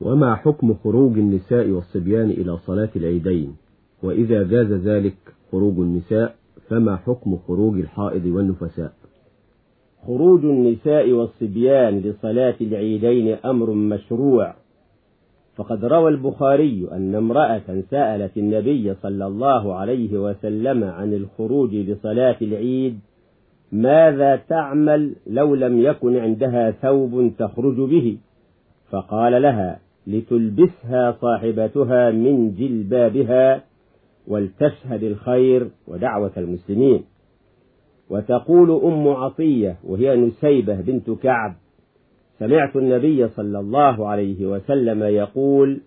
وما حكم خروج النساء والصبيان إلى صلاة العيدين؟ وإذا جاز ذلك خروج النساء فما حكم خروج الحائض والنفساء؟ خروج النساء والصبيان لصلاة العيدين أمر مشروع. فقد روى البخاري أن امرأة سألت النبي صلى الله عليه وسلم عن الخروج لصلاة العيد ماذا تعمل لو لم يكن عندها ثوب تخرج به؟ فقال لها لتلبسها صاحبتها من جلبابها ولتشهد الخير ودعوة المسلمين. وتقول أم عطية وهي نسيبة بنت كعب سمعت النبي صلى الله عليه وسلم يقول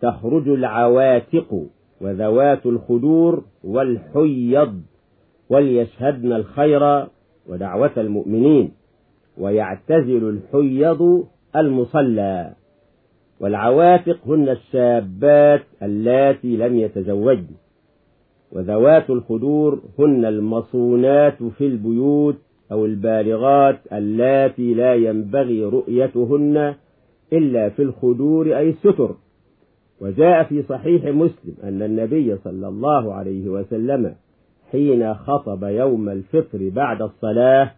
تخرج العواتق وذوات الخدور والحيض وليشهدن الخير ودعوة المؤمنين ويعتزل الحيض المصلى. والعواتق هن الشابات اللاتي لم يتزوجن. وذوات الخدور هن المصونات في البيوت أو البالغات اللاتي لا ينبغي رؤيتهن إلا في الخدور أي الستر. وجاء في صحيح مسلم أن النبي صلى الله عليه وسلم حين خطب يوم الفطر بعد الصلاة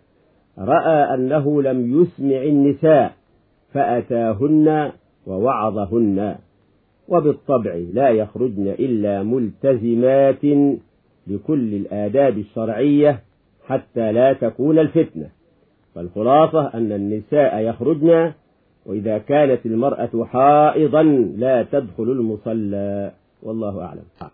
رأى أنه لم يسمع النساء فأتاهن ووعظهن وبالطبع لا يخرجن إلا ملتزمات بكل الآداب الشرعية حتى لا تكون الفتنة. فالخلاصة أن النساء يخرجن وإذا كانت المرأة حائضا لا تدخل المصلى. والله أعلم.